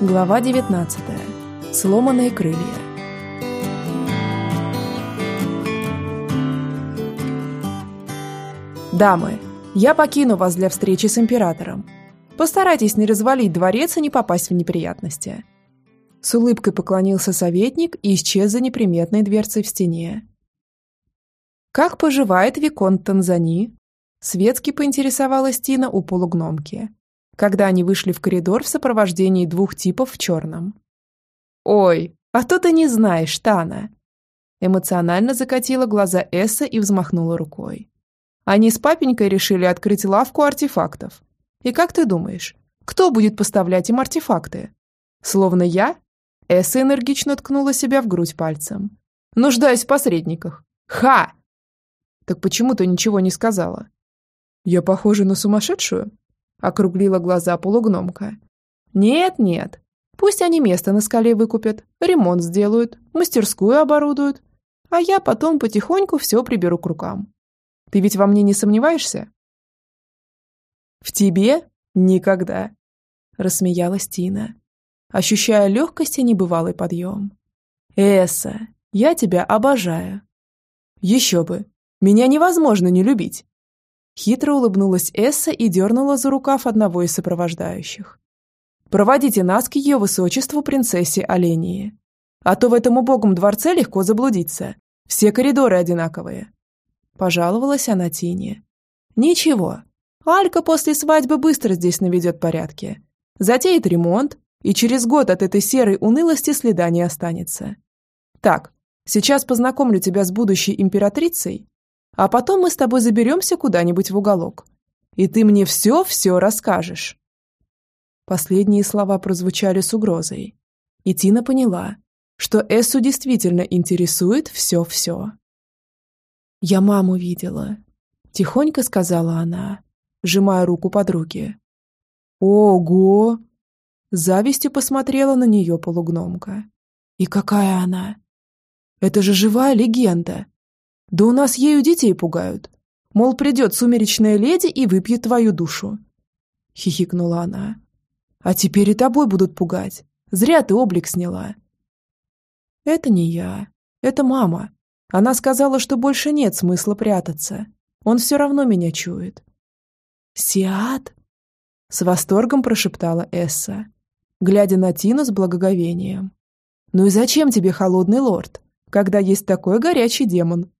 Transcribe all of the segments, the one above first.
Глава 19. Сломанные крылья. Дамы, я покину вас для встречи с императором. Постарайтесь не развалить дворец и не попасть в неприятности. С улыбкой поклонился советник и исчез за неприметной дверцей в стене. «Как поживает Виконт Танзани?» Светски поинтересовалась Тина у полугномки, когда они вышли в коридор в сопровождении двух типов в черном. «Ой, а то ты не знаешь, Тана!» Эмоционально закатила глаза Эсса и взмахнула рукой. Они с папенькой решили открыть лавку артефактов. И как ты думаешь, кто будет поставлять им артефакты? Словно я? Эсса энергично ткнула себя в грудь пальцем. Нуждаюсь в посредниках. Ха! Так почему ты ничего не сказала? Я похожа на сумасшедшую? Округлила глаза полугномка. «Нет-нет, пусть они место на скале выкупят, ремонт сделают, мастерскую оборудуют, а я потом потихоньку все приберу к рукам. Ты ведь во мне не сомневаешься?» «В тебе? Никогда!» – рассмеялась Тина, ощущая легкость и небывалый подъем. «Эсса, я тебя обожаю!» «Еще бы! Меня невозможно не любить!» Хитро улыбнулась Эсса и дернула за рукав одного из сопровождающих. «Проводите нас к ее высочеству принцессе Олении. А то в этом убогом дворце легко заблудиться. Все коридоры одинаковые». Пожаловалась она Тине. «Ничего. Алька после свадьбы быстро здесь наведет порядки. Затеет ремонт, и через год от этой серой унылости следа не останется. Так, сейчас познакомлю тебя с будущей императрицей а потом мы с тобой заберемся куда-нибудь в уголок. И ты мне все-все расскажешь». Последние слова прозвучали с угрозой. И Тина поняла, что Эссу действительно интересует все-все. «Я маму видела», — тихонько сказала она, сжимая руку подруги. «Ого!» Завистью посмотрела на нее полугномка. «И какая она? Это же живая легенда, да у нас ею детей пугают. Мол, придет сумеречная леди и выпьет твою душу. Хихикнула она. А теперь и тобой будут пугать. Зря ты облик сняла. Это не я. Это мама. Она сказала, что больше нет смысла прятаться. Он все равно меня чует. «Сиат?» С восторгом прошептала Эсса, глядя на Тину с благоговением. «Ну и зачем тебе холодный лорд, когда есть такой горячий демон?»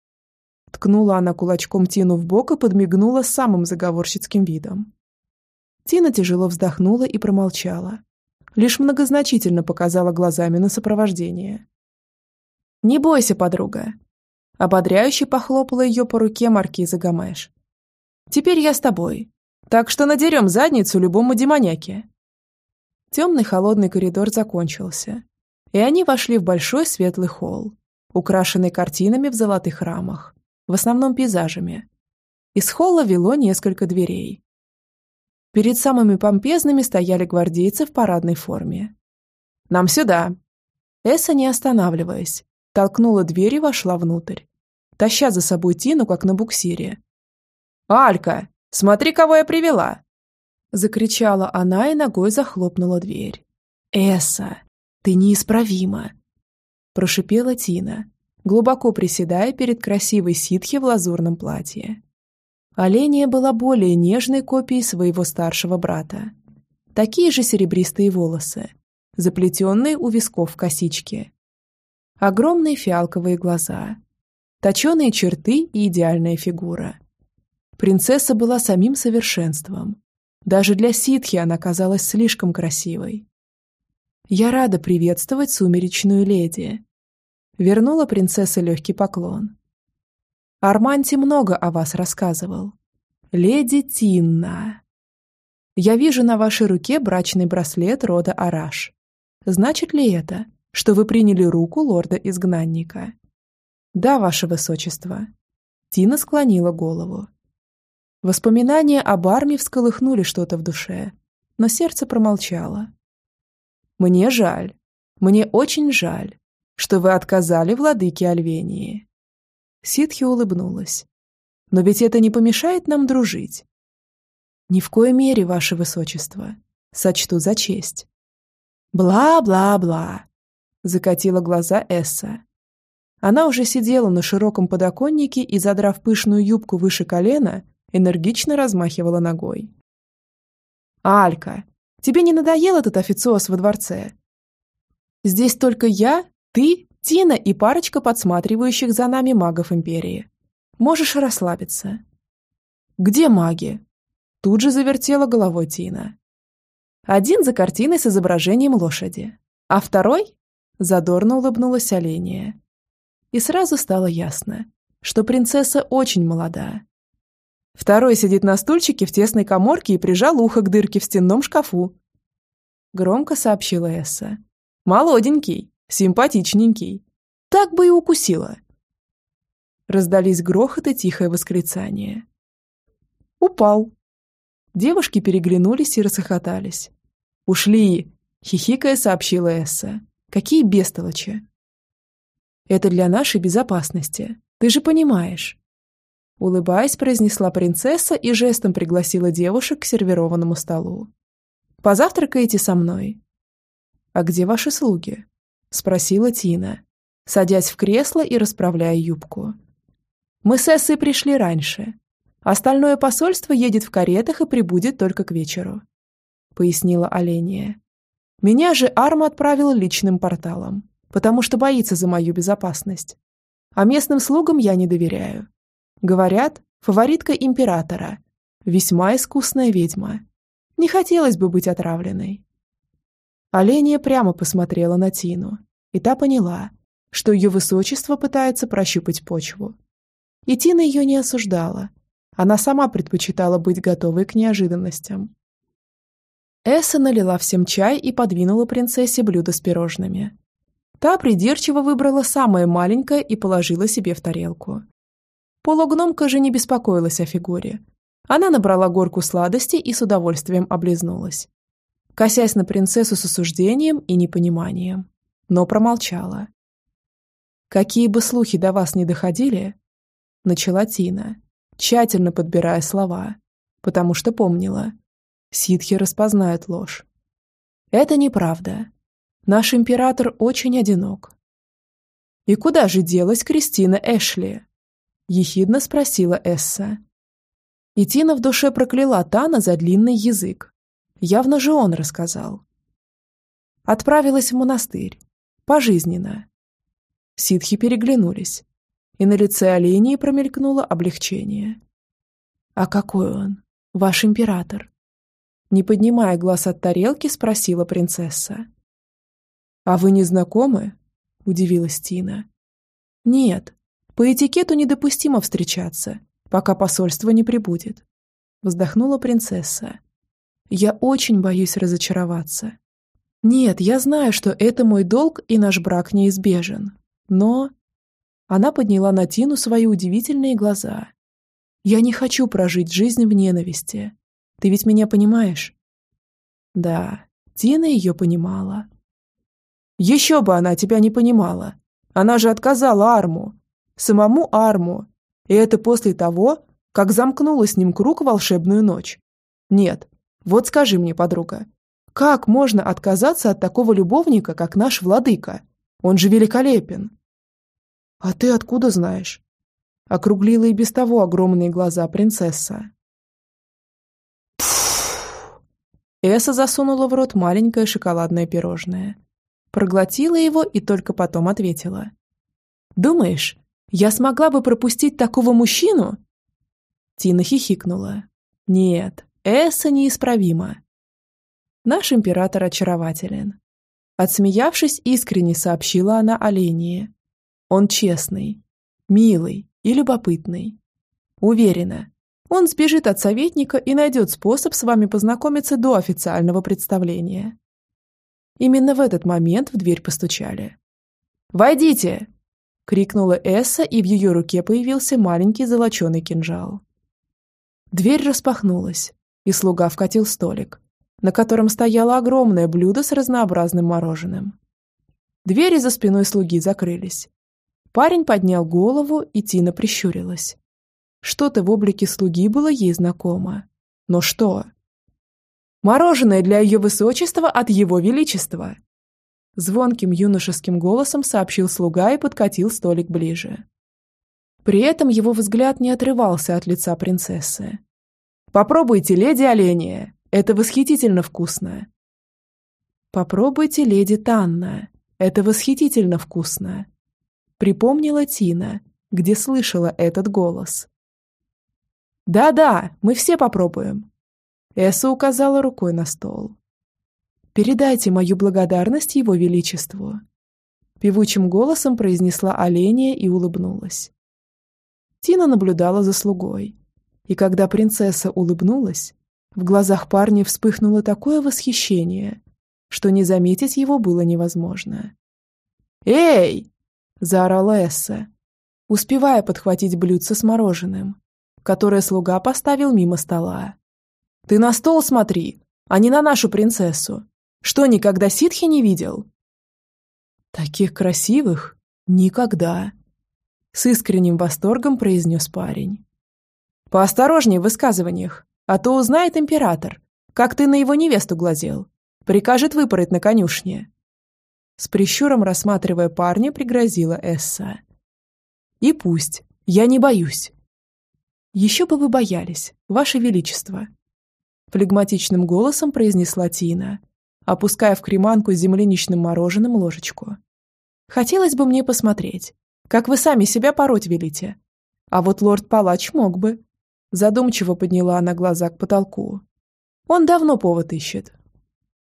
Ткнула она кулачком Тину в бок и подмигнула самым заговорщицким видом. Тина тяжело вздохнула и промолчала. Лишь многозначительно показала глазами на сопровождение. «Не бойся, подруга!» Ободряюще похлопала ее по руке маркиза Гамеш. «Теперь я с тобой, так что надерем задницу любому демоняке!» Темный холодный коридор закончился, и они вошли в большой светлый холл, украшенный картинами в золотых рамах в основном пейзажами. Из холла вело несколько дверей. Перед самыми помпезными стояли гвардейцы в парадной форме. «Нам сюда!» Эсса, не останавливаясь, толкнула дверь и вошла внутрь, таща за собой Тину, как на буксире. «Алька, смотри, кого я привела!» Закричала она и ногой захлопнула дверь. «Эсса, ты неисправима!» Прошипела Тина, глубоко приседая перед красивой ситхи в лазурном платье. Оленя была более нежной копией своего старшего брата. Такие же серебристые волосы, заплетенные у висков косички. Огромные фиалковые глаза, точеные черты и идеальная фигура. Принцесса была самим совершенством. Даже для ситхи она казалась слишком красивой. «Я рада приветствовать сумеречную леди», Вернула принцесса легкий поклон. Арманти много о вас рассказывал. Леди Тинна. Я вижу на вашей руке брачный браслет рода Араш. Значит ли это, что вы приняли руку лорда-изгнанника? Да, ваше высочество. Тина склонила голову. Воспоминания об армии всколыхнули что-то в душе, но сердце промолчало. Мне жаль. Мне очень жаль что вы отказали владыке Альвении». Ситхи улыбнулась. «Но ведь это не помешает нам дружить». «Ни в коей мере, ваше высочество. Сочту за честь». «Бла-бла-бла», – закатила глаза Эсса. Она уже сидела на широком подоконнике и, задрав пышную юбку выше колена, энергично размахивала ногой. «Алька, тебе не надоел этот официоз во дворце? Здесь только я, ты, Тина и парочка подсматривающих за нами магов Империи. Можешь расслабиться». «Где маги?» Тут же завертела головой Тина. Один за картиной с изображением лошади, а второй задорно улыбнулась Оления. И сразу стало ясно, что принцесса очень молода. Второй сидит на стульчике в тесной коморке и прижал ухо к дырке в стенном шкафу. Громко сообщила Эсса. Молоденький, симпатичненький. Так бы и укусила. Раздались грохот и тихое восклицание. «Упал», Девушки переглянулись и расхохотались. «Ушли!» — хихикая сообщила Эсса. «Какие бестолочи!» «Это для нашей безопасности. Ты же понимаешь!» Улыбаясь, произнесла принцесса и жестом пригласила девушек к сервированному столу. «Позавтракаете со мной?» «А где ваши слуги?» — спросила Тина, садясь в кресло и расправляя юбку. «Мы с Эссой пришли раньше. Остальное посольство едет в каретах и прибудет только к вечеру», — пояснила Оления. «Меня же Арма отправила личным порталом, потому что боится за мою безопасность. А местным слугам я не доверяю. Говорят, фаворитка императора, весьма искусная ведьма. Не хотелось бы быть отравленной». Оления прямо посмотрела на Тину, и та поняла, что ее высочество пытается прощупать почву. И Тина ее не осуждала, она сама предпочитала быть готовой к неожиданностям. Эсса налила всем чай и подвинула принцессе блюдо с пирожными. Та придирчиво выбрала самое маленькое и положила себе в тарелку. Полугномка же не беспокоилась о фигуре. Она набрала горку сладостей и с удовольствием облизнулась, косясь на принцессу с осуждением и непониманием, но промолчала. «Какие бы слухи до вас не доходили», — начала Тина, тщательно подбирая слова, потому что помнила. Ситхи распознают ложь. Это неправда. Наш император очень одинок. «И куда же делась Кристина Эшли?» – ехидно спросила Эсса. И Тина в душе прокляла Тана за длинный язык. Явно же он рассказал. Отправилась в монастырь. Пожизненно. Ситхи переглянулись и на лице оленей промелькнуло облегчение. «А какой он? Ваш император?» Не поднимая глаз от тарелки, спросила принцесса. «А вы не знакомы?» – удивилась Тина. «Нет, по этикету недопустимо встречаться, пока посольство не прибудет», – вздохнула принцесса. «Я очень боюсь разочароваться. Нет, я знаю, что это мой долг и наш брак неизбежен, но...» Она подняла на Тину свои удивительные глаза. «Я не хочу прожить жизнь в ненависти. Ты ведь меня понимаешь?» Да, Тина ее понимала. «Еще бы она тебя не понимала. Она же отказала Арму. Самому Арму. И это после того, как замкнула с ним круг волшебную ночь. Нет, вот скажи мне, подруга, как можно отказаться от такого любовника, как наш владыка? Он же великолепен. «А ты откуда знаешь?» Округлила и без того огромные глаза принцесса. Эса засунула в рот маленькое шоколадное пирожное. Проглотила его и только потом ответила. «Думаешь, я смогла бы пропустить такого мужчину?» Тина хихикнула. «Нет, Эса неисправима. Наш император очарователен». Отсмеявшись, искренне сообщила она Олении, он честный, милый и любопытный. Уверена, он сбежит от советника и найдет способ с вами познакомиться до официального представления. Именно в этот момент в дверь постучали. «Войдите!» — крикнула Эсса, и в ее руке появился маленький золоченый кинжал. Дверь распахнулась, и слуга вкатил столик, на котором стояло огромное блюдо с разнообразным мороженым. Двери за спиной слуги закрылись, Парень поднял голову, и Тина прищурилась. Что-то в облике слуги было ей знакомо. Но что? «Мороженое для ее высочества от его величества!» Звонким юношеским голосом сообщил слуга и подкатил столик ближе. При этом его взгляд не отрывался от лица принцессы. «Попробуйте, леди Оленя, это восхитительно вкусно!» «Попробуйте, леди Танна, это восхитительно вкусно!» Припомнила Тина, где слышала этот голос. «Да-да, мы все попробуем!» Эсса указала рукой на стол. «Передайте мою благодарность его величеству!» Певучим голосом произнесла Оленя и улыбнулась. Тина наблюдала за слугой. И когда принцесса улыбнулась, в глазах парня вспыхнуло такое восхищение, что не заметить его было невозможно. «Эй!» – заорала Эсса, успевая подхватить блюдце с мороженым, которое слуга поставил мимо стола. «Ты на стол смотри, а не на нашу принцессу. Что, никогда ситхи не видел?» «Таких красивых? Никогда!» С искренним восторгом произнес парень. «Поосторожнее в высказываниях, а то узнает император, как ты на его невесту глазел. Прикажет выпороть на конюшне». С прищуром рассматривая парня, пригрозила Эсса. «И пусть. Я не боюсь». «Еще бы вы боялись, Ваше Величество», флегматичным голосом произнесла Тина, опуская в креманку с земляничным мороженым ложечку. «Хотелось бы мне посмотреть, как вы сами себя пороть велите. А вот лорд-палач мог бы. Задумчиво подняла она глаза к потолку. Он давно повод ищет.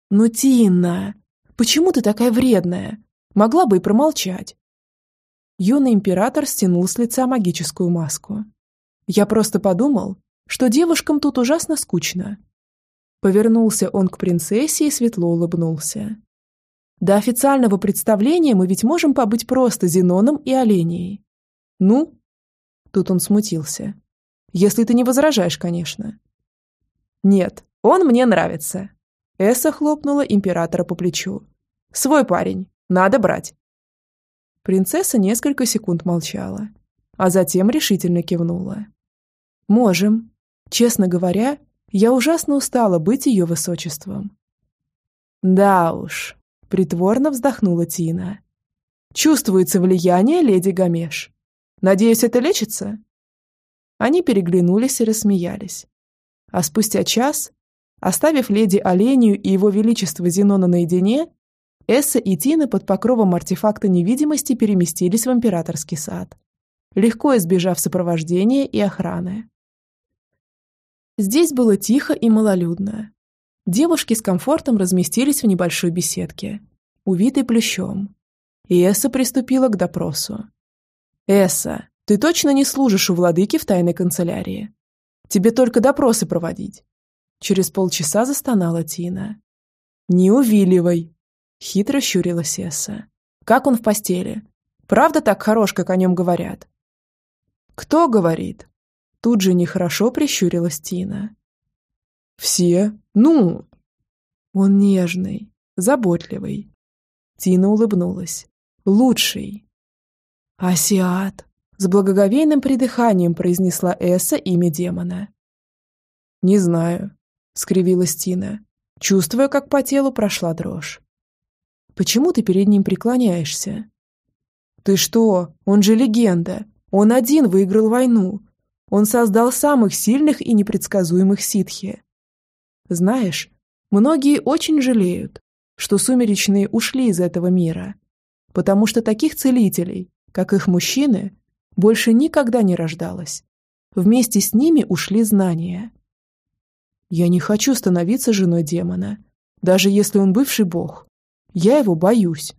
Ну, Тина, почему ты такая вредная? Могла бы и промолчать. Юный император стянул с лица магическую маску. Я просто подумал, что девушкам тут ужасно скучно. Повернулся он к принцессе и светло улыбнулся. До официального представления мы ведь можем побыть просто Зеноном и Оленей. Ну? Тут он смутился. Если ты не возражаешь, конечно. Нет, он мне нравится. Эсса хлопнула императора по плечу. Свой парень. Надо брать. Принцесса несколько секунд молчала, а затем решительно кивнула. «Можем. Честно говоря, я ужасно устала быть ее высочеством». «Да уж», Притворно вздохнула Тина. Чувствуется влияние леди Гамеш. Надеюсь, это лечится? Они переглянулись и рассмеялись. А спустя час, оставив леди Олению и его величество Зенона наедине, Эсса и Тина под покровом артефакта невидимости переместились в императорский сад, легко избежав сопровождения и охраны. Здесь было тихо и малолюдно. Девушки с комфортом разместились в небольшой беседке, увитой плющом. И Эсса приступила к допросу. «Эсса, ты точно не служишь у владыки в тайной канцелярии? Тебе только допросы проводить». Через полчаса застонала Тина. «Не увиливай!» Хитро щурилась Эсса. «Как он в постели? Правда так хорош, как о нем говорят?» «Кто говорит?» Тут же нехорошо прищурилась Тина. «Все? Ну?» «Он нежный, заботливый». Тина улыбнулась. «Лучший». «Асиат!» С благоговейным придыханием произнесла Эсса имя демона. «Не знаю», — скривилась Тина, чувствуя, как по телу прошла дрожь. «Почему ты перед ним преклоняешься?» «Ты что? Он же легенда. Он один выиграл войну. Он создал самых сильных и непредсказуемых ситхи. Знаешь, многие очень жалеют, что сумеречные ушли из этого мира, потому что таких целителей, как их мужчины, больше никогда не рождалось. Вместе с ними ушли знания. Я не хочу становиться женой демона, даже если он бывший бог. Я его боюсь.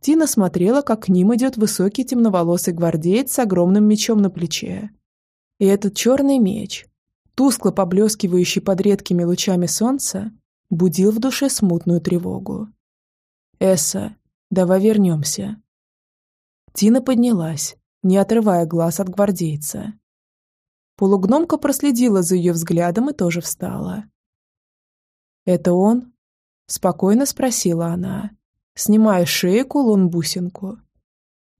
Тина смотрела, как к ним идет высокий темноволосый гвардеец с огромным мечом на плече. И этот черный меч, тускло поблескивающий под редкими лучами солнца, будил в душе смутную тревогу. «Эсса, давай вернемся». Тина поднялась, не отрывая глаз от гвардейца. Полугномка проследила за ее взглядом и тоже встала. «Это он?» – спокойно спросила она, снимая с шеи кулон-бусинку.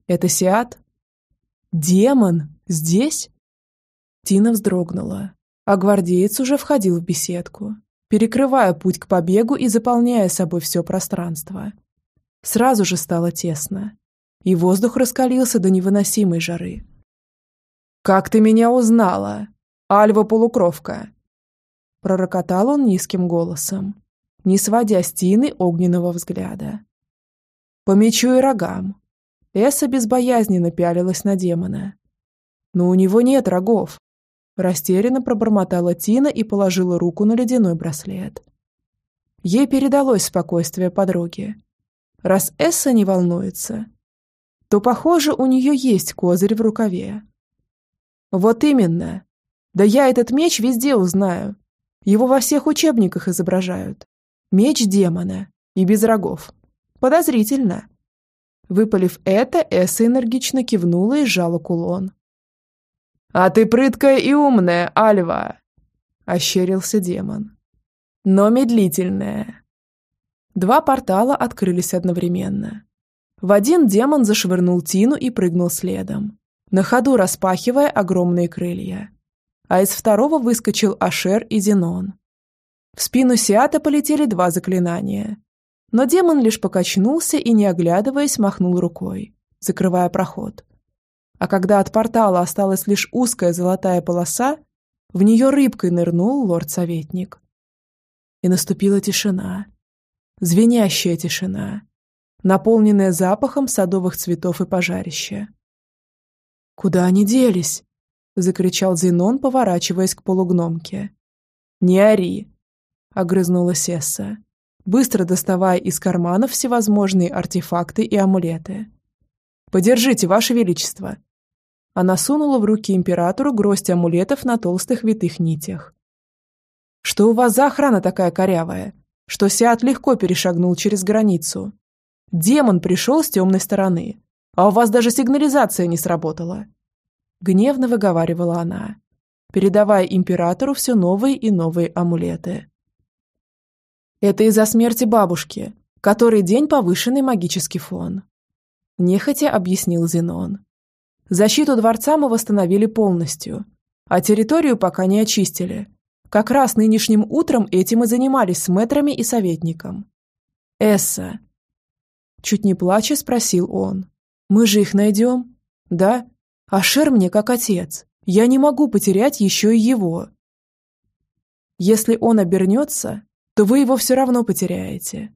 «Это Сиат?» «Демон? Здесь?» Тина вздрогнула, а гвардеец уже входил в беседку. перекрывая путь к побегу и заполняя собой все пространство. Сразу же стало тесно, и воздух раскалился до невыносимой жары. «Как ты меня узнала? Альва-полукровка!» Пророкотал он низким голосом, не сводя с Тины огненного взгляда. «По мечу и рогам». Эсса безбоязненно пялилась на демона. «Но у него нет рогов». Растерянно пробормотала Тина и положила руку на ледяной браслет. Ей передалось спокойствие подруги. Раз Эсса не волнуется, то, похоже, у нее есть козырь в рукаве. Вот именно. Да я этот меч везде узнаю. Его во всех учебниках изображают. Меч демона. И без рогов. Подозрительно. Выпалив это, Эсса энергично кивнула и сжала кулон. «А ты прыткая и умная, Альва!» – ощерился демон. «Но медлительная». Два портала открылись одновременно. В один демон зашвырнул Тину и прыгнул следом, на ходу распахивая огромные крылья. А из второго выскочил Ашер и Зенон. В спину Сиата полетели два заклинания. Но демон лишь покачнулся и, не оглядываясь, махнул рукой, закрывая проход. А когда от портала осталась лишь узкая золотая полоса, в нее рыбкой нырнул лорд-советник. И наступила тишина. Звенящая тишина, наполненная запахом садовых цветов и пожарища. «Куда они делись?» — закричал Зенон, поворачиваясь к полугномке. «Не ори!» огрызнулась Сесса, быстро доставая из карманов всевозможные артефакты и амулеты. «Подержите, Ваше Величество!» Она сунула в руки императору гроздь амулетов на толстых витых нитях. «Что у вас за охрана такая корявая, что Сиат легко перешагнул через границу? Демон пришел с темной стороны, а у вас даже сигнализация не сработала!» Гневно выговаривала она, передавая императору все новые и новые амулеты. Это из-за смерти бабушки, который день повышенный магический фон. Нехотя объяснил Зенон. Защиту дворца мы восстановили полностью, а территорию пока не очистили. Как раз нынешним утром этим и занимались с мэтрами и советником. Эсса. Чуть не плача спросил он. Мы же их найдем? Да? А Шер мне как отец. Я не могу потерять еще и его. Если он обернется, то вы его все равно потеряете».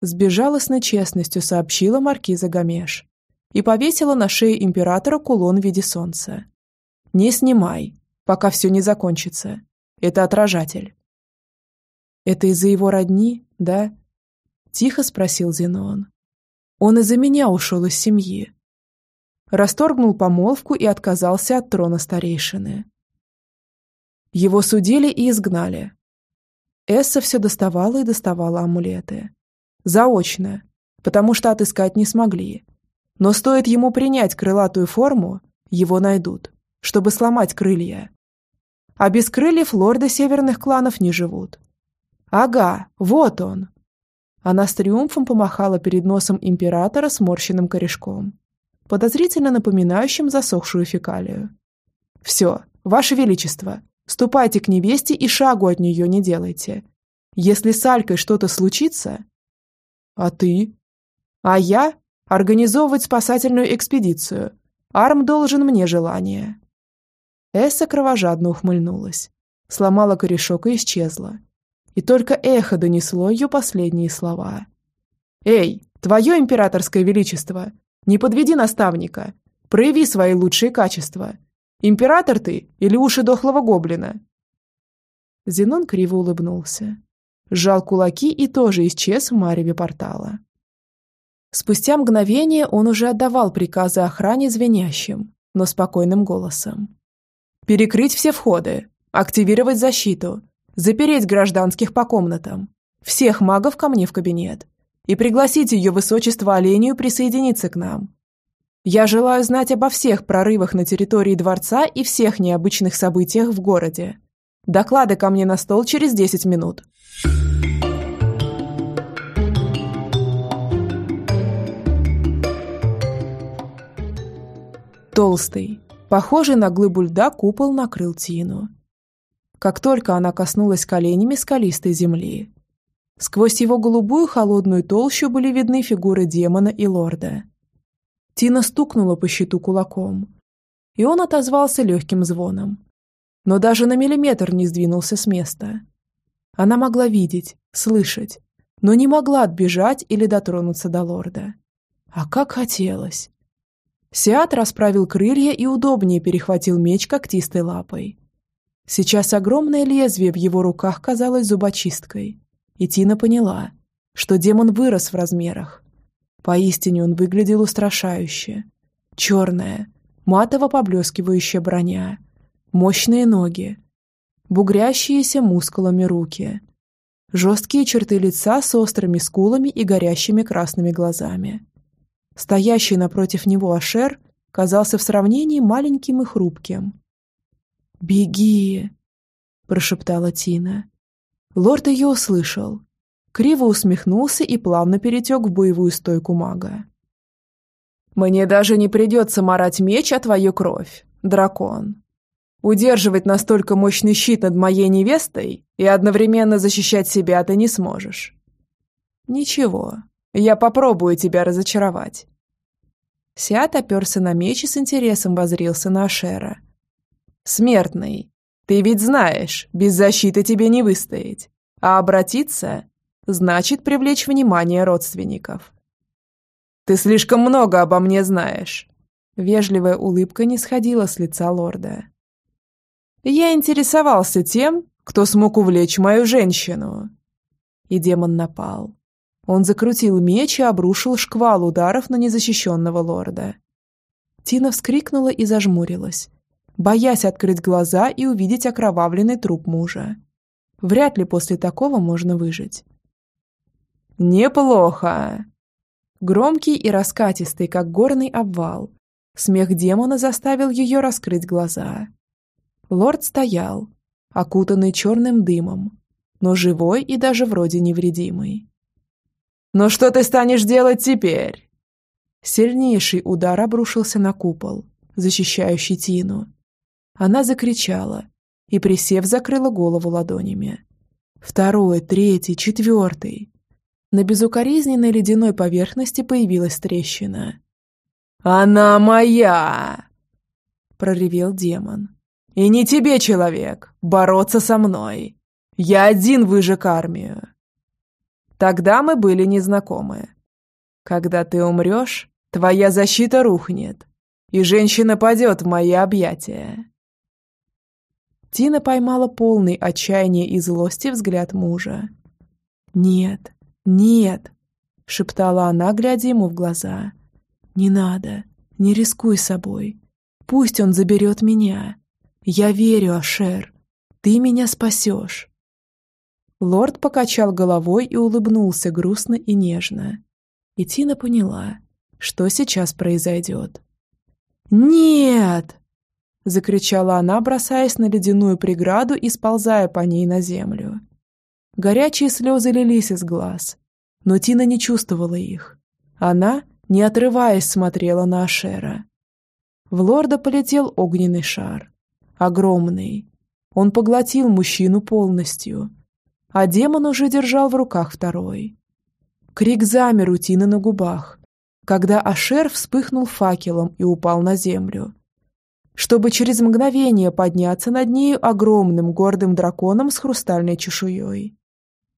С безжалостной честностью сообщила маркиза Гамеш и повесила на шею императора кулон в виде солнца. «Не снимай, пока все не закончится. Это отражатель». «Это из-за его родни, да?» Тихо спросил Зенон. «Он из-за меня ушел из семьи». Расторгнул помолвку и отказался от трона старейшины. Его судили и изгнали, Эсса все доставала и доставала амулеты. Заочно, потому что отыскать не смогли. Но стоит ему принять крылатую форму, его найдут, чтобы сломать крылья. А без крыльев лорды северных кланов не живут. Ага, вот он. Она с триумфом помахала перед носом императора сморщенным корешком, подозрительно напоминающим засохшую фекалию. «Все, Ваше Величество, Ступайте к невесте и шагу от нее не делайте. Если с Алькой что-то случится... А ты? А я? Организовывать спасательную экспедицию. Арм должен мне желание. Эсса кровожадно ухмыльнулась. Сломала корешок и исчезла. И только эхо донесло ее последние слова. «Эй, твое императорское величество! Не подведи наставника! Прояви свои лучшие качества! Император ты или уши дохлого гоблина?» Зенон криво улыбнулся. Сжал кулаки и тоже исчез в мареве портала. Спустя мгновение он уже отдавал приказы охране звенящим, но спокойным голосом. «Перекрыть все входы, активировать защиту, запереть гражданских по комнатам, всех магов ко мне в кабинет и пригласить ее высочество Олению присоединиться к нам. Я желаю знать обо всех прорывах на территории дворца и всех необычных событиях в городе. Доклады ко мне на стол через 10 минут. Толстый, похожий на глыбу льда, купол накрыл Тину. Как только она коснулась коленями скалистой земли. Сквозь его голубую холодную толщу были видны фигуры демона и лорда. Тина стукнула по щиту кулаком, и он отозвался легким звоном. Но даже на миллиметр не сдвинулся с места. Она могла видеть, слышать, но не могла отбежать или дотронуться до лорда. А как хотелось. Сиат расправил крылья и удобнее перехватил меч когтистой лапой. Сейчас огромное лезвие в его руках казалось зубочисткой, и Тина поняла, что демон вырос в размерах. Поистине он выглядел устрашающе. Черная, матово поблескивающая броня, мощные ноги, бугрящиеся мускулами руки, жесткие черты лица с острыми скулами и горящими красными глазами. Стоящий напротив него Ашер казался в сравнении маленьким и хрупким. «Беги!» – прошептала Тина. Лорд ее услышал. Криво усмехнулся и плавно перетек в боевую стойку мага. «Мне даже не придется марать меч, а твою кровь, дракон. Удерживать настолько мощный щит над моей невестой и одновременно защищать себя ты не сможешь. Ничего, я попробую тебя разочаровать». Сиат оперся на меч и с интересом возрился на Ашера. «Смертный, ты ведь знаешь, без защиты тебе не выстоять. А обратиться значит привлечь внимание родственников. Ты слишком много обо мне знаешь. Вежливая улыбка не сходила с лица лорда. Я интересовался тем, кто смог увлечь мою женщину. И демон напал. Он закрутил меч и обрушил шквал ударов на незащищенного лорда. Тина вскрикнула и зажмурилась, боясь открыть глаза и увидеть окровавленный труп мужа. Вряд ли после такого можно выжить. «Неплохо!» Громкий и раскатистый, как горный обвал. Смех демона заставил ее раскрыть глаза. Лорд стоял, окутанный черным дымом, но живой и даже вроде невредимый. «Ну что ты станешь делать теперь?» Сильнейший удар обрушился на купол, защищающий Тину, она закричала и, присев, закрыла голову ладонями. Второй, третий, четвертый. На безукоризненной ледяной поверхности появилась трещина. «Она моя!» — проревел демон. «И не тебе, человек, бороться со мной. Я один выжег армию». Тогда мы были незнакомы. Когда ты умрешь, твоя защита рухнет, и женщина падет в мои объятия. Тина поймала полный отчаяния и злости взгляд мужа. «Нет, нет!» — шептала она, глядя ему в глаза. «Не надо, не рискуй собой. Пусть он заберет меня. Я верю, Ашер. Ты меня спасешь». Лорд покачал головой и улыбнулся грустно и нежно. И Тина поняла, что сейчас произойдет. «Нет!» — закричала она, бросаясь на ледяную преграду и сползая по ней на землю. Горячие слезы лились из глаз, но Тина не чувствовала их. Она, не отрываясь, смотрела на Ашера. В лорда полетел огненный шар. Огромный. Он поглотил мужчину полностью, а демон уже держал в руках второй. Крик замер у Тины на губах, когда Ашер вспыхнул факелом и упал на землю, чтобы через мгновение подняться над нею огромным гордым драконом с хрустальной чешуей.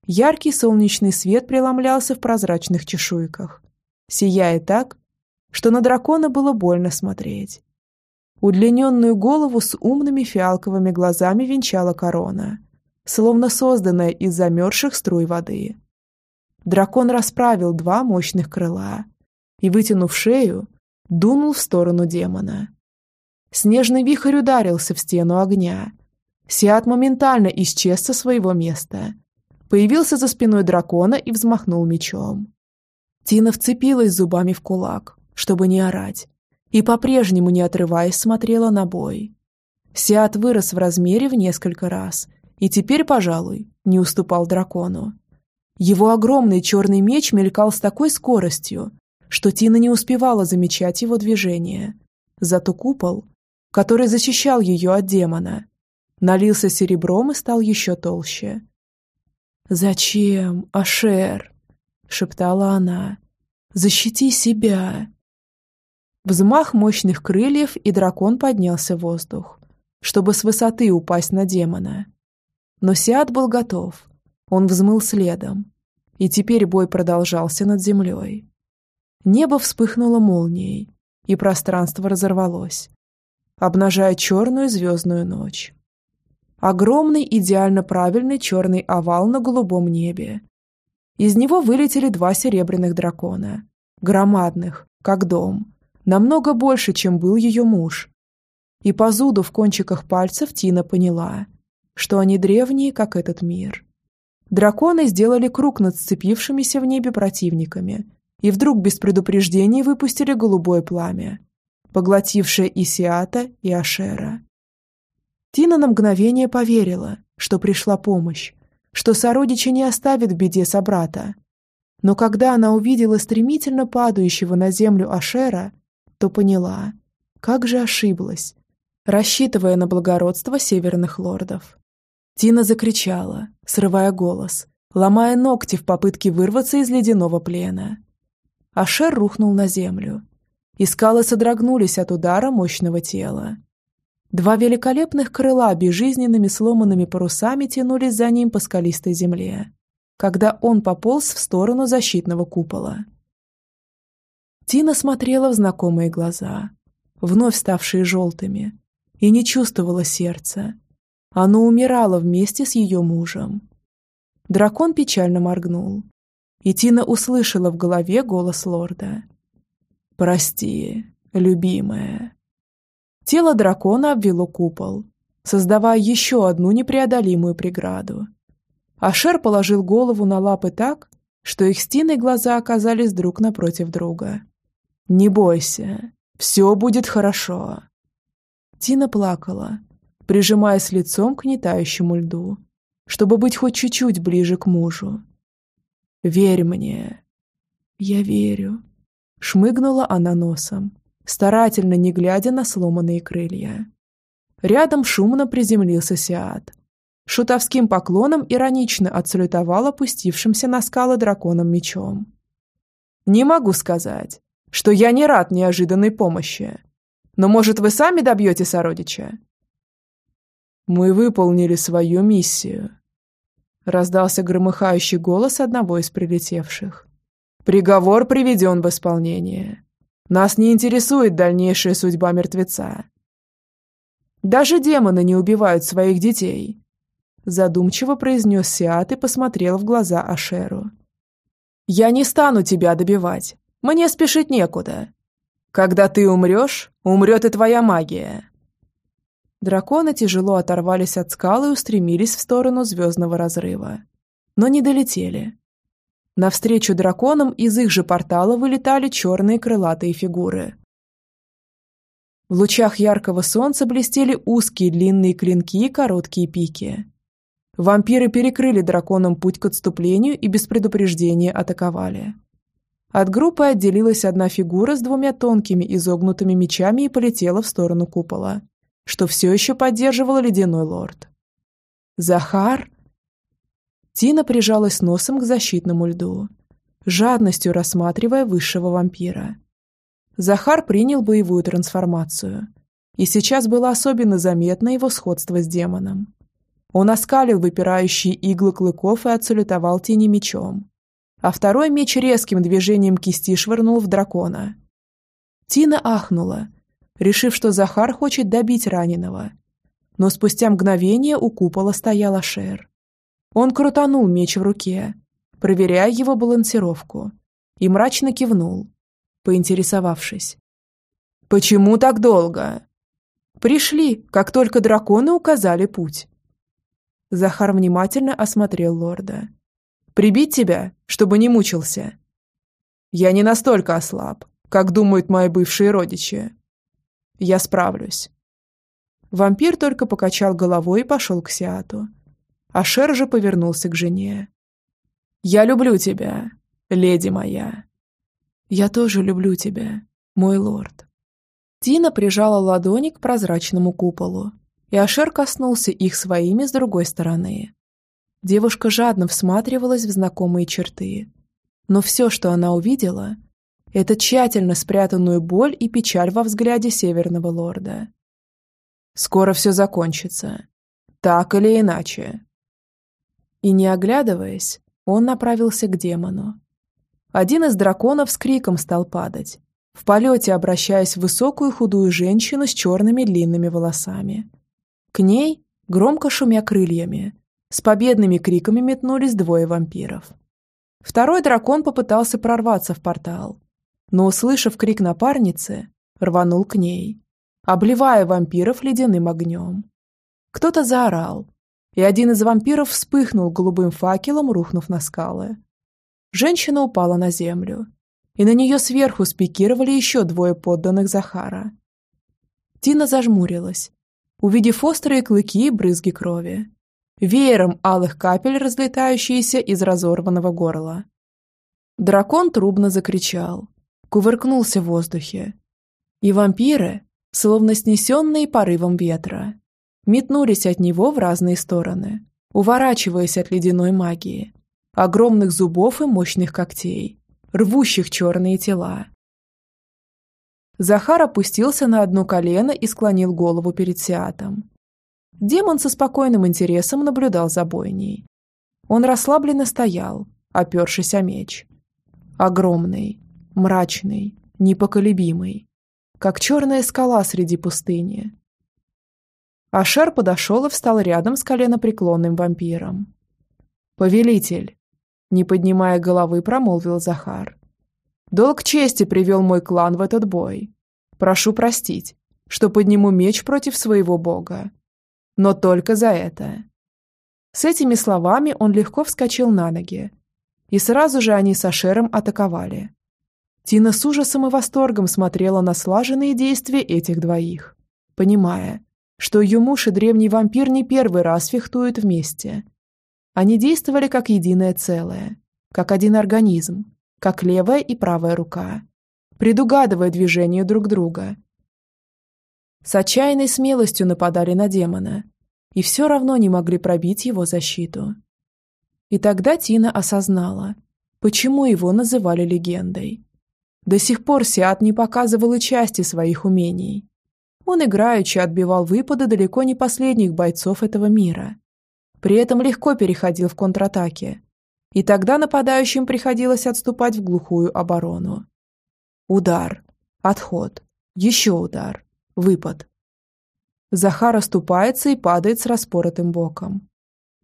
Яркий солнечный свет преломлялся в прозрачных чешуйках, сияя так, что на дракона было больно смотреть. Удлиненную голову с умными фиалковыми глазами венчала корона, словно созданная из замерзших струй воды. Дракон расправил два мощных крыла и, вытянув шею, дунул в сторону демона. Снежный вихрь ударился в стену огня. Сиат моментально исчез со своего места. Появился за спиной дракона и взмахнул мечом. Тина вцепилась зубами в кулак, чтобы не орать, и по-прежнему, не отрываясь, смотрела на бой. Сиат вырос в размере в несколько раз и теперь, пожалуй, не уступал дракону. Его огромный черный меч мелькал с такой скоростью, что Тина не успевала замечать его движение. Зато купол который защищал ее от демона, налился серебром и стал еще толще. «Зачем, Ашер?» — шептала она. «Защити себя!» Взмах мощных крыльев, и дракон поднялся в воздух, чтобы с высоты упасть на демона. Но Сиат был готов. Он взмыл следом. И теперь бой продолжался над землей. Небо вспыхнуло молнией, и пространство разорвалось, обнажая черную звездную ночь. Огромный, идеально правильный черный овал на голубом небе. Из него вылетели два серебряных дракона. Громадных, как дом. Намного больше, чем был ее муж. И по зуду в кончиках пальцев Тина поняла, что они древние, как этот мир. Драконы сделали круг над сцепившимися в небе противниками и вдруг без предупреждений выпустили голубое пламя, поглотившее и Сиата, и Ашера. Тина на мгновение поверила, что пришла помощь, что сородичи не оставит в беде собрата. Но когда она увидела стремительно падающего на землю Ашера, то поняла, как же ошиблась, рассчитывая на благородство северных лордов. Тина закричала, срывая голос, ломая ногти в попытке вырваться из ледяного плена. Ашер рухнул на землю, и скалы содрогнулись от удара мощного тела. Два великолепных крыла безжизненными сломанными парусами тянулись за ним по скалистой земле, когда он пополз в сторону защитного купола. Тина смотрела в знакомые глаза, вновь ставшие желтыми, и не чувствовала сердца. Оно умирало вместе с ее мужем. Дракон печально моргнул, и Тина услышала в голове голос лорда. «Прости, любимая». Тело дракона обвело купол, создавая еще одну непреодолимую преграду. Ашер положил голову на лапы так, что их стены глаза оказались друг напротив друга. «Не бойся, все будет хорошо». Тина плакала, прижимаясь лицом к нетающему льду, чтобы быть хоть чуть-чуть ближе к мужу. Верь мне». «Я верю», — шмыгнула она носом, старательно не глядя на сломанные крылья. Рядом шумно приземлился Сиат. Шутовским поклоном иронично отсалютовал опустившимся на скалы драконом мечом. «Не могу сказать, что я не рад неожиданной помощи. Но, может, вы сами добьете сородича?» «Мы выполнили свою миссию», Раздался громыхающий голос одного из прилетевших. «Приговор приведен в исполнение. Нас не интересует дальнейшая судьба мертвеца. Даже демоны не убивают своих детей», задумчиво произнес Сиат и посмотрел в глаза Ашеру. «Я не стану тебя добивать. Мне спешить некуда. Когда ты умрешь, умрет и твоя магия. Драконы тяжело оторвались от скалы и устремились в сторону звездного разрыва. Но не долетели. Навстречу драконам из их же портала вылетали черные крылатые фигуры. В лучах яркого солнца блестели узкие длинные клинки и короткие пики. Вампиры перекрыли драконам путь к отступлению и без предупреждения атаковали. От группы отделилась одна фигура с двумя тонкими изогнутыми мечами и полетела в сторону купола что все еще поддерживал ледяной лорд. «Захар?» Тина прижалась носом к защитному льду, жадностью рассматривая высшего вампира. Захар принял боевую трансформацию, и сейчас было особенно заметно его сходство с демоном. Он оскалил выпирающие иглы клыков и отсалютовал тени мечом, а второй меч резким движением кисти швырнул в дракона. Тина ахнула решив, что Захар хочет добить раненого. Но спустя мгновение у купола стоял Ашер. Он крутанул меч в руке, проверяя его балансировку, и мрачно кивнул, поинтересовавшись. «Почему так долго?» «Пришли, как только драконы указали путь». Захар внимательно осмотрел лорда. «Прибить тебя, чтобы не мучился?» «Я не настолько ослаб, как думают мои бывшие родичи», я справлюсь». Вампир только покачал головой и пошел к Сиату. А Шер же повернулся к жене. «Я люблю тебя, леди моя». «Я тоже люблю тебя, мой лорд». Тина прижала ладони к прозрачному куполу и Ашер коснулся их своими с другой стороны. Девушка жадно всматривалась в знакомые черты. Но все, что она увидела, это тщательно спрятанную боль и печаль во взгляде Северного Лорда. «Скоро все закончится. Так или иначе». И не оглядываясь, он направился к демону. Один из драконов с криком стал падать, в полете обращаясь в высокую худую женщину с черными длинными волосами. К ней, громко шумя крыльями, с победными криками метнулись двое вампиров. Второй дракон попытался прорваться в портал, но, услышав крик напарницы, рванул к ней, обливая вампиров ледяным огнем. Кто-то заорал, и один из вампиров вспыхнул голубым факелом, рухнув на скалы. Женщина упала на землю, и на нее сверху спикировали еще двое подданных Захара. Тина зажмурилась, увидев острые клыки и брызги крови. Веером алых капель, разлетающиеся из разорванного горла. Дракон трубно закричал, кувыркнулся в воздухе. И вампиры, словно снесенные порывом ветра, метнулись от него в разные стороны, уворачиваясь от ледяной магии, огромных зубов и мощных когтей, рвущих черные тела. Захар опустился на одно колено и склонил голову перед Сиатом. Демон со спокойным интересом наблюдал за бойней. Он расслабленно стоял, опершись о меч. Огромный, мрачный, непоколебимый, как черная скала среди пустыни. Ашер подошел и встал рядом с коленопреклонным вампиром. «Повелитель!» Не поднимая головы, промолвил Захар. Долг чести привел мой клан в этот бой. Прошу простить, что подниму меч против своего бога. Но только за это. С этими словами он легко вскочил на ноги. И сразу же они с Ашером атаковали. Тина с ужасом и восторгом смотрела на слаженные действия этих двоих, понимая, что ее муж и древний вампир не первый раз фехтуют вместе. Они действовали как единое целое, как один организм, как левая и правая рука, предугадывая движение друг друга. С отчаянной смелостью нападали на демона, и все равно не могли пробить его защиту. И тогда Тина осознала, почему его называли легендой. До сих пор Сиат не показывал и части своих умений. Он играючи отбивал выпады далеко не последних бойцов этого мира. При этом легко переходил в контратаке, и тогда нападающим приходилось отступать в глухую оборону. Удар, отход, еще удар, выпад. Захар оступается и падает с распоротым боком.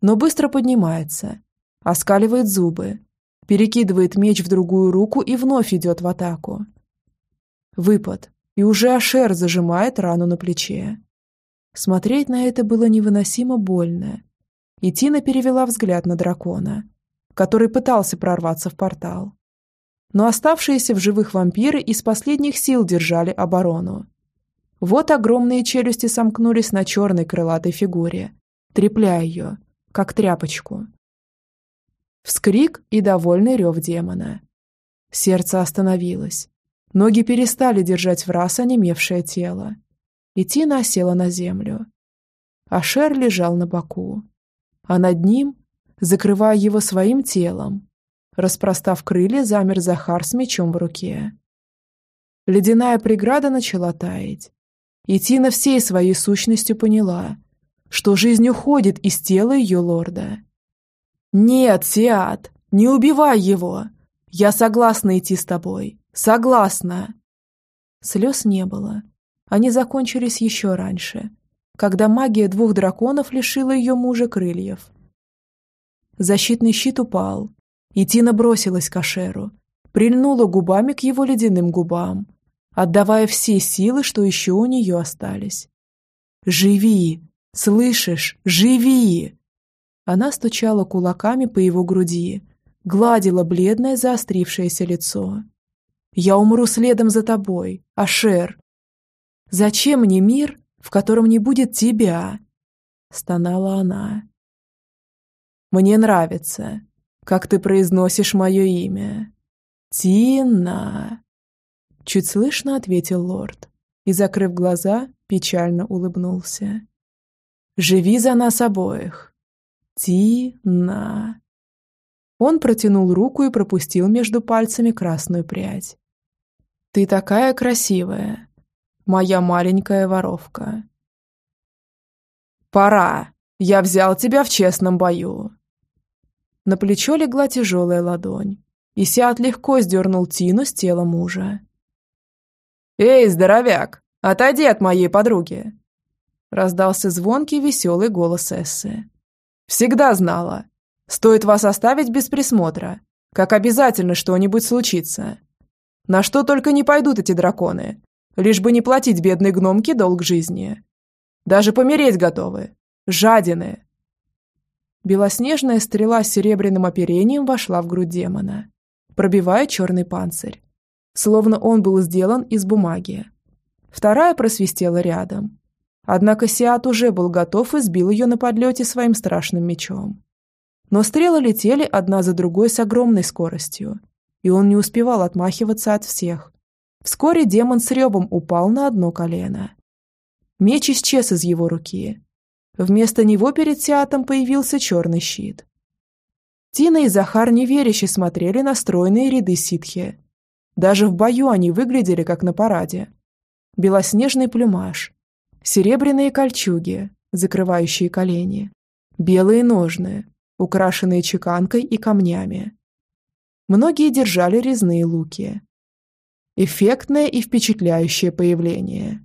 Но быстро поднимается, оскаливает зубы, перекидывает меч в другую руку и вновь идет в атаку. Выпад, и уже Ашер зажимает рану на плече. Смотреть на это было невыносимо больно. И Тина перевела взгляд на дракона, который пытался прорваться в портал. Но оставшиеся в живых вампиры из последних сил держали оборону. Вот огромные челюсти сомкнулись на черной крылатой фигуре, трепляя ее, как тряпочку. Вскрик и довольный рев демона. Сердце остановилось. Ноги перестали держать в раз онемевшее тело. И Тина села на землю. А Шер лежал на боку. А над ним закрывая его своим телом. Распростав крылья, замер Захар с мечом в руке. Ледяная преграда начала таять. И Тина всей своей сущностью поняла, что жизнь уходит из тела ее лорда. «Нет, Сиат, не убивай его! Я согласна идти с тобой, согласна!» Слез не было. Они закончились еще раньше, когда магия двух драконов лишила ее мужа крыльев. Защитный щит упал, и Тина бросилась к Ашеру, прильнула губами к его ледяным губам, отдавая все силы, что еще у нее остались. «Живи! Слышишь? Живи!» Она стучала кулаками по его груди, гладила бледное заострившееся лицо. «Я умру следом за тобой, Ашер!» «Зачем мне мир, в котором не будет тебя?» — стонала она. Мне нравится, как ты произносишь мое имя. Тина!» Чуть слышно ответил лорд и, закрыв глаза, печально улыбнулся. Живи за нас обоих. Тина. Он протянул руку и пропустил между пальцами красную прядь. Ты такая красивая, моя маленькая воровка. Пора. Я взял тебя в честном бою. На плечо легла тяжелая ладонь, и Сиат легко сдернул Тину с тела мужа. «Эй, здоровяк, отойди от моей подруги!» Раздался звонкий веселый голос Эссы. «Всегда знала. Стоит вас оставить без присмотра, как обязательно что-нибудь случится. На что только не пойдут эти драконы, лишь бы не платить бедной гномке долг жизни. Даже помереть готовы. Жадины!» Белоснежная стрела с серебряным оперением вошла в грудь демона, пробивая черный панцирь, словно он был сделан из бумаги. Вторая просвистела рядом, Однако Сиат уже был готов и сбил ее на подлете своим страшным мечом. Но стрелы летели одна за другой с огромной скоростью, и он не успевал отмахиваться от всех. Вскоре демон с ребом упал на одно колено. Меч исчез из его руки. Вместо него перед Сиатом появился черный щит. Тина и Захар неверяще смотрели на стройные ряды ситхи. Даже в бою они выглядели как на параде. Белоснежный плюмаж, Серебряные кольчуги, закрывающие колени. Белые ножны, украшенные чеканкой и камнями. Многие держали резные луки. Эффектное и впечатляющее появление.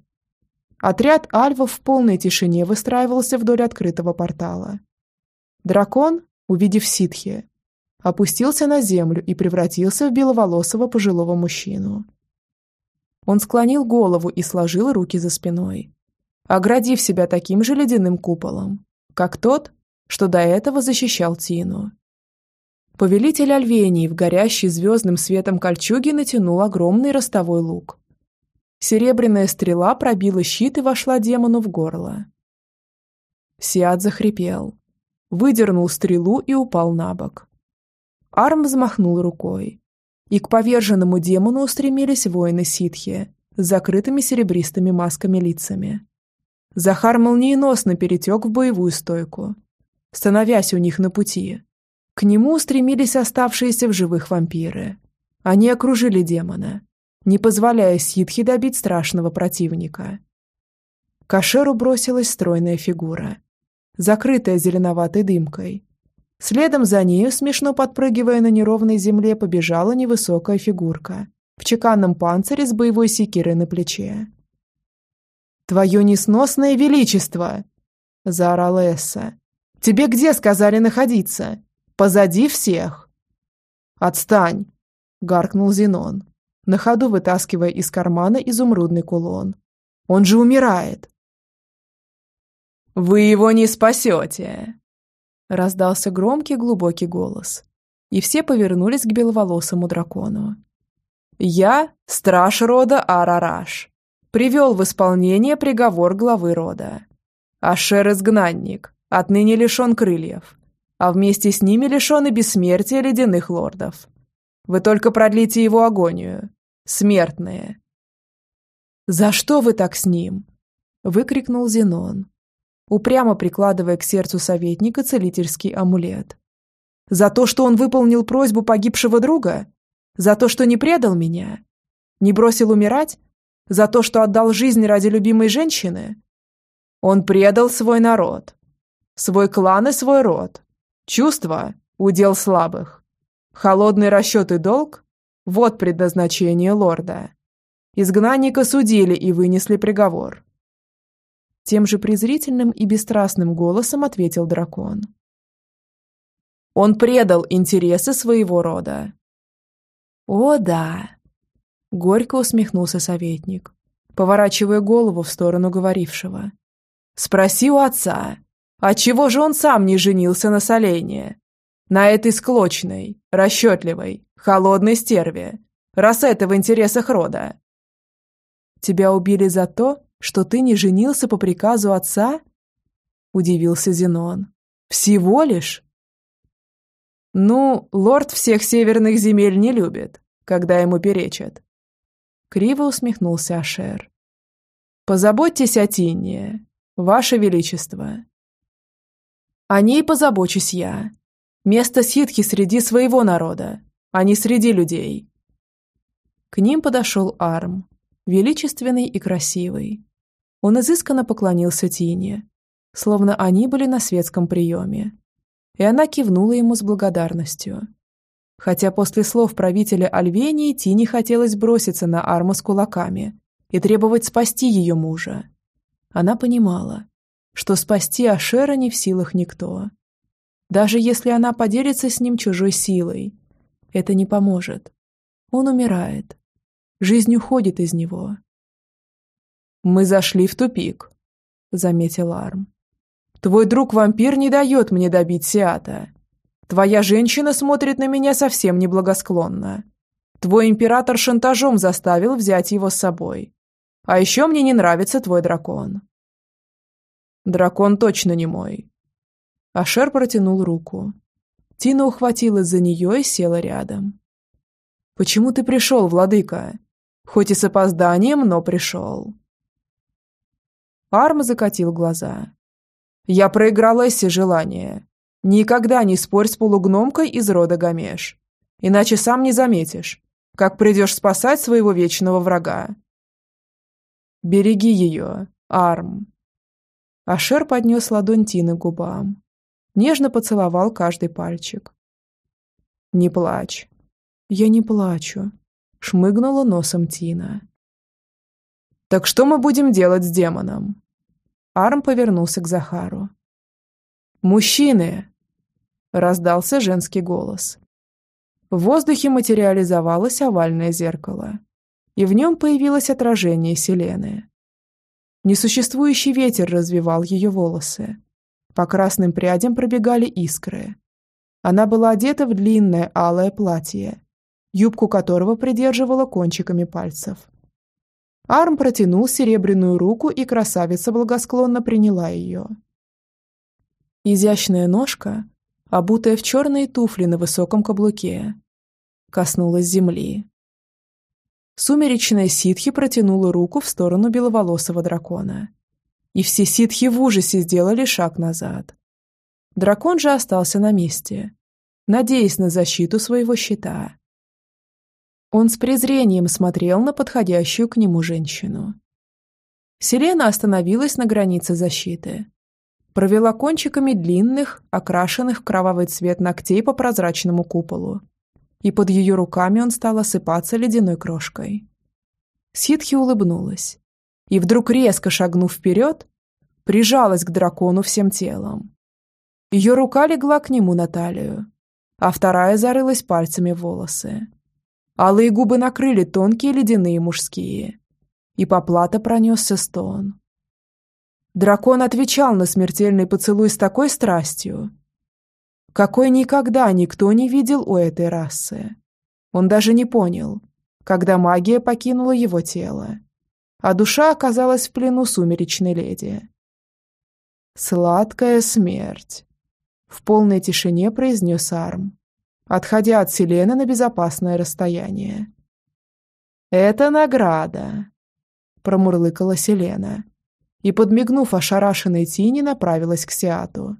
Отряд альвов в полной тишине выстраивался вдоль открытого портала. Дракон, увидев ситхи, опустился на землю и превратился в беловолосого пожилого мужчину. Он склонил голову и сложил руки за спиной оградив себя таким же ледяным куполом, как тот, что до этого защищал Тину. Повелитель Альвении в горящий звездным светом кольчуги натянул огромный ростовой лук. Серебряная стрела пробила щит и вошла демону в горло. Сиад захрипел, выдернул стрелу и упал на бок. Арм взмахнул рукой, и к поверженному демону устремились воины ситхи с закрытыми серебристыми масками лицами. Захар молниеносно перетек в боевую стойку, становясь у них на пути. К нему устремились оставшиеся в живых вампиры. Они окружили демона, не позволяя ситхи добить страшного противника. К Ашеру бросилась стройная фигура, закрытая зеленоватой дымкой. Следом за нею, смешно подпрыгивая на неровной земле, побежала невысокая фигурка в чеканном панцире с боевой секирой на плече. «Твое несносное величество!» – заорала Эсса. «Тебе где сказали находиться? Позади всех!» «Отстань!» – гаркнул Зенон, на ходу вытаскивая из кармана изумрудный кулон. «Он же умирает!» «Вы его не спасете!» Раздался громкий глубокий голос, и все повернулись к беловолосому дракону. «Я – страж рода Арараш, привел в исполнение приговор главы рода. Ашер-изгнанник, отныне лишен крыльев, а вместе с ними лишен и бессмертия ледяных лордов. Вы только продлите его агонию. Смертные. «За что вы так с ним?» – выкрикнул Зенон, упрямо прикладывая к сердцу советника целительский амулет. «За то, что он выполнил просьбу погибшего друга? За то, что не предал меня? Не бросил умирать? За то, что отдал жизнь ради любимой женщины? Он предал свой народ, свой клан и свой род. Чувства – удел слабых. Холодный расчет и долг – вот предназначение лорда. Изгнанника судили и вынесли приговор. Тем же презрительным и бесстрастным голосом ответил дракон. Он предал интересы своего рода. О, да, Горько усмехнулся советник, поворачивая голову в сторону говорившего. «Спроси у отца, а чего же он сам не женился на Солене? На этой склочной, расчетливой, холодной стерве, раз это в интересах рода». «Тебя убили за то, что ты не женился по приказу отца?» Удивился Зенон. «Всего лишь?» «Ну, лорд всех северных земель не любит, когда ему перечат. Криво усмехнулся Ашер. «Позаботьтесь о Тине, Ваше Величество. О ней позабочусь я. Место ситхи среди своего народа, а не среди людей. К ним подошел Арм, величественный и красивый. Он изысканно поклонился Тине, словно они были на светском приеме. И она кивнула ему с благодарностью. Хотя после слов правителя Альвении Тине хотелось броситься на Арма с кулаками и требовать спасти ее мужа. Она понимала, что спасти Ашера не в силах никто. Даже если она поделится с ним чужой силой, это не поможет. Он умирает. Жизнь уходит из него. «Мы зашли в тупик», — заметил Арм. «Твой друг-вампир не дает мне добить Сиата. Твоя женщина смотрит на меня совсем неблагосклонно. Твой император шантажом заставил взять его с собой. А еще мне не нравится твой дракон. Дракон точно не мой. Ашер протянул руку. Тина ухватилась за нее и села рядом. «Почему ты пришел, владыка? Хоть и с опозданием, но пришел». Арм закатил глаза. «Я проиграл Эссе желание. Никогда не спорь с полугномкой из рода Гамеш. Иначе сам не заметишь, как придешь спасать своего вечного врага. Береги ее, Арм. Ашер поднес ладонь Тины к губам. Нежно поцеловал каждый пальчик. «Не плачь». «Я не плачу», — шмыгнула носом Тина. «Так что мы будем делать с демоном?» Арм повернулся к Захару. «Мужчины!» — раздался женский голос. В воздухе материализовалось овальное зеркало, и в нем появилось отражение Селены. Несуществующий ветер развивал ее волосы. По красным прядям пробегали искры. Она была одета в длинное алое платье, юбку которого придерживала кончиками пальцев. Арм протянул серебряную руку, и красавица благосклонно приняла ее. Изящная ножка, обутая в черные туфли на высоком каблуке, коснулась земли. Сумеречная ситхи протянула руку в сторону беловолосого дракона. И все ситхи в ужасе сделали шаг назад. Дракон же остался на месте, надеясь на защиту своего щита. Он с презрением смотрел на подходящую к нему женщину. Селена остановилась на границе защиты. Провела кончиками длинных, окрашенных в кровавый цвет ногтей по прозрачному куполу и под ее руками он стал осыпаться ледяной крошкой. Ситхи улыбнулась и вдруг, резко шагнув вперед, прижалась к дракону всем телом. Ее рука легла к нему на талию, а вторая зарылась пальцами в волосы. Алые губы накрыли тонкие ледяные мужские, и по плато пронесся стон. Дракон отвечал на смертельный поцелуй с такой страстью, какой никогда никто не видел у этой расы. Он даже не понял, когда магия покинула его тело, а душа оказалась в плену сумеречной леди. «Сладкая смерть», — в полной тишине произнес Арм, отходя от Селены на безопасное расстояние. «Это награда», — промурлыкала Селена, и, подмигнув ошарашенной Тине, направилась к Сиату.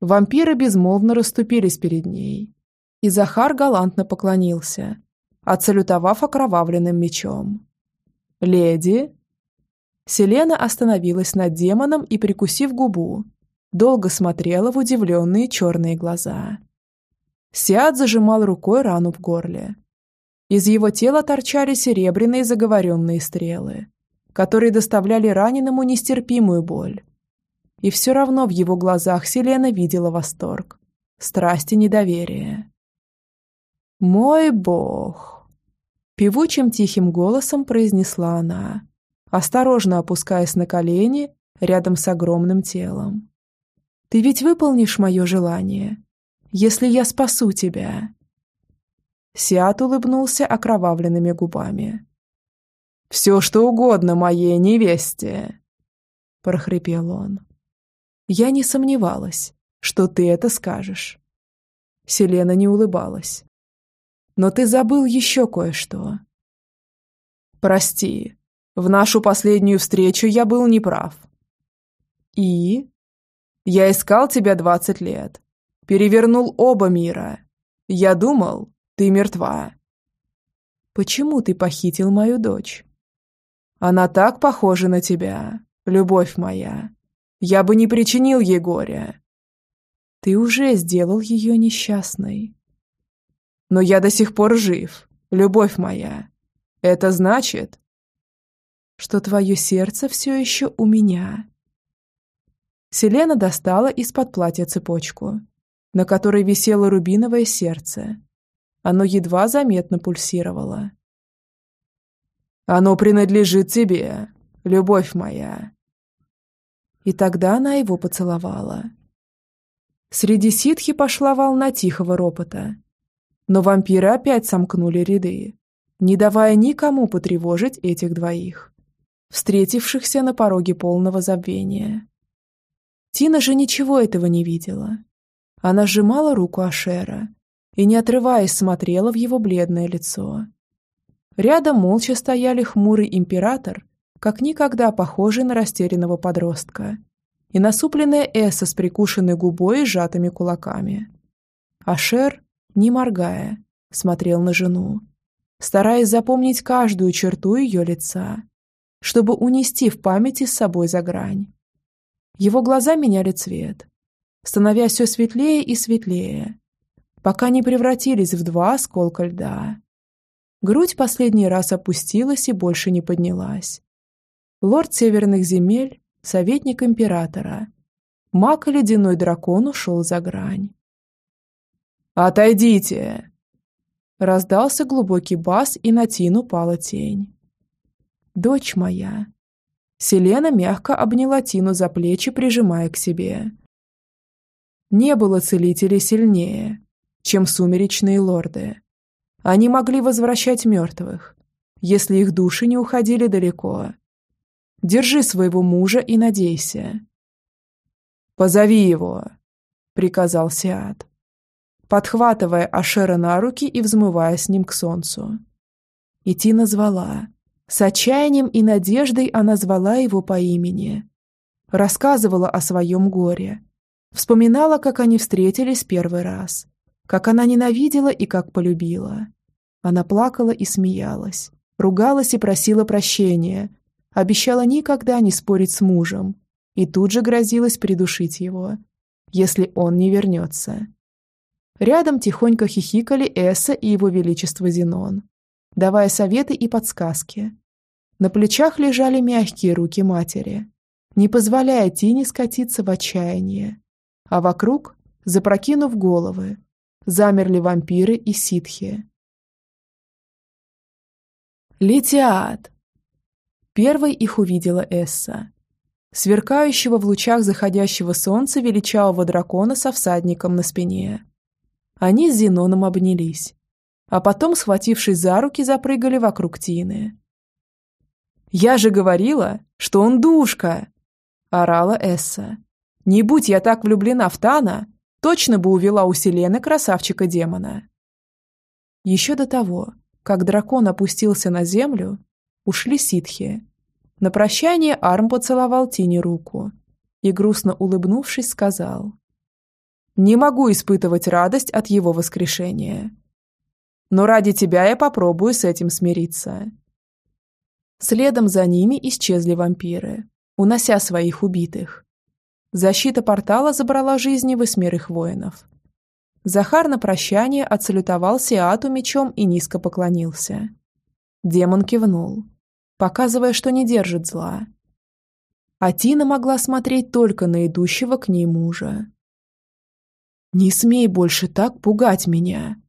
Вампиры безмолвно расступились перед ней. И Захар галантно поклонился, отсалютовав окровавленным мечом. «Леди?» Селена остановилась над демоном и, прикусив губу, долго смотрела в удивленные черные глаза. Сиад зажимал рукой рану в горле. Из его тела торчали серебряные заговоренные стрелы, которые доставляли раненому нестерпимую боль. И все равно в его глазах Селена видела восторг, страсть и недоверие. «Мой бог!» Певучим тихим голосом произнесла она, осторожно опускаясь на колени рядом с огромным телом. «Ты ведь выполнишь мое желание, если я спасу тебя?» Сиат улыбнулся окровавленными губами. «Все, что угодно моей невесте!» – прохрипел он. Я не сомневалась, что ты это скажешь. Селена не улыбалась. Но ты забыл еще кое-что. Прости, в нашу последнюю встречу я был неправ. И? Я искал тебя двадцать лет. Перевернул оба мира. Я думал, ты мертва. Почему ты похитил мою дочь? Она так похожа на тебя, любовь моя. Я бы не причинил ей горя. Ты уже сделал ее несчастной. Но я до сих пор жив, любовь моя. Это значит, что твое сердце все еще у меня. Селена достала из-под платья цепочку, на которой висело рубиновое сердце. Оно едва заметно пульсировало. «Оно принадлежит тебе, любовь моя». И тогда она его поцеловала. Среди ситхи пошла волна тихого ропота. Но вампиры опять сомкнули ряды, не давая никому потревожить этих двоих, встретившихся на пороге полного забвения. Тина же ничего этого не видела. Она сжимала руку Ашера и, не отрываясь, смотрела в его бледное лицо. Рядом молча стояли хмурый император, как никогда похожий на растерянного подростка, и насупленная Эсса с прикушенной губой и сжатыми кулаками. Ашер, не моргая, смотрел на жену, стараясь запомнить каждую черту ее лица, чтобы унести в памяти с собой за грань. Его глаза меняли цвет, становясь все светлее и светлее, пока не превратились в два осколка льда. Грудь последний раз опустилась и больше не поднялась. Лорд северных земель, советник императора, маг и ледяной дракон ушел за грань. «Отойдите!» Раздался глубокий бас, и на Тину пала тень. «Дочь моя!» Селена мягко обняла Тину за плечи, прижимая к себе. Не было целителей сильнее, чем сумеречные лорды. Они могли возвращать мертвых, если их души не уходили далеко. Держи своего мужа и надейся. «Позови его», — приказал Сиад, подхватывая Ашера на руки и взмывая с ним к солнцу. И Тина звала, с отчаянием и надеждой она звала его по имени. Рассказывала о своем горе. Вспоминала, как они встретились первый раз. Как она ненавидела и как полюбила. Она плакала и смеялась. Ругалась и просила прощения. Обещала никогда не спорить с мужем. И тут же грозилась придушить его, если он не вернется. Рядом тихонько хихикали Эсса и его величество Зенон, давая советы и подсказки. На плечах лежали мягкие руки матери, не позволяя Тине скатиться в отчаяние. А вокруг, запрокинув головы, замерли вампиры и ситхи. «Летят!» Первой их увидела Эсса, сверкающего в лучах заходящего солнца величавого дракона со всадником на спине. Они с Зеноном обнялись, а потом, схватившись за руки, запрыгали вокруг Тины. «Я же говорила, что он душка!» – орала Эсса. «Не будь я так влюблена в Тана, точно бы увела у Селены красавчика-демона». Еще до того, как дракон опустился на землю, ушли ситхи. На прощание Арм поцеловал Тине руку и, грустно улыбнувшись, сказал «Не могу испытывать радость от его воскрешения. Но ради тебя я попробую с этим смириться. Следом за ними исчезли вампиры, унося своих убитых. Защита портала забрала жизни восьмерых воинов. Захар на прощание отсалютовал Сиату мечом и низко поклонился. Демон кивнул, показывая, что не держит зла. А Тина могла смотреть только на идущего к ней мужа. «Не смей больше так пугать меня!»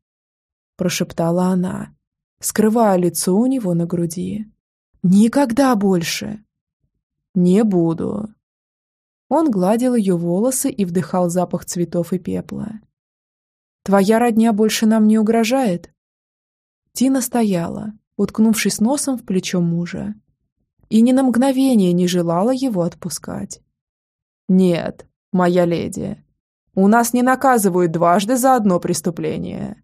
прошептала она, скрывая лицо у него на груди. Никогда больше. Не буду. Он гладил ее волосы и вдыхал запах цветов и пепла. Твоя родня больше нам не угрожает? Тина стояла, уткнувшись носом в плечо мужа, и ни на мгновение не желала его отпускать. «Нет, моя леди, у нас не наказывают дважды за одно преступление».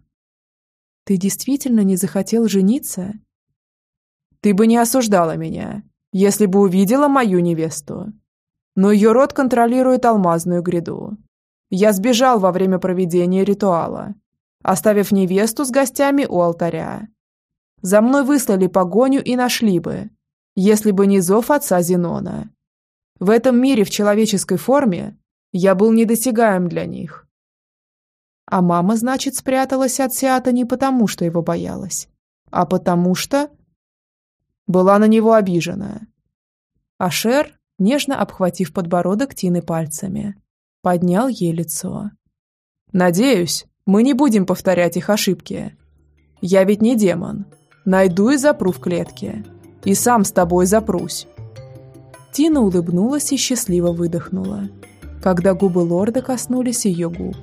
«Ты действительно не захотел жениться?» Ты бы не осуждала меня, если бы увидела мою невесту. но ее род контролирует алмазную гряду. Я сбежал во время проведения ритуала, оставив невесту с гостями у алтаря. За мной выслали погоню и нашли бы, если бы не зов отца Зенона. В этом мире в человеческой форме я был недосягаем для них. А мама, значит, спряталась от Сиата не потому, что его боялась, а потому что... Была на него обижена. Ашер, нежно обхватив подбородок Тины пальцами, поднял ей лицо. «Надеюсь, мы не будем повторять их ошибки. Я ведь не демон. Найду и запру в клетке. И сам с тобой запрусь». Тина улыбнулась и счастливо выдохнула, когда губы лорда коснулись ее губ.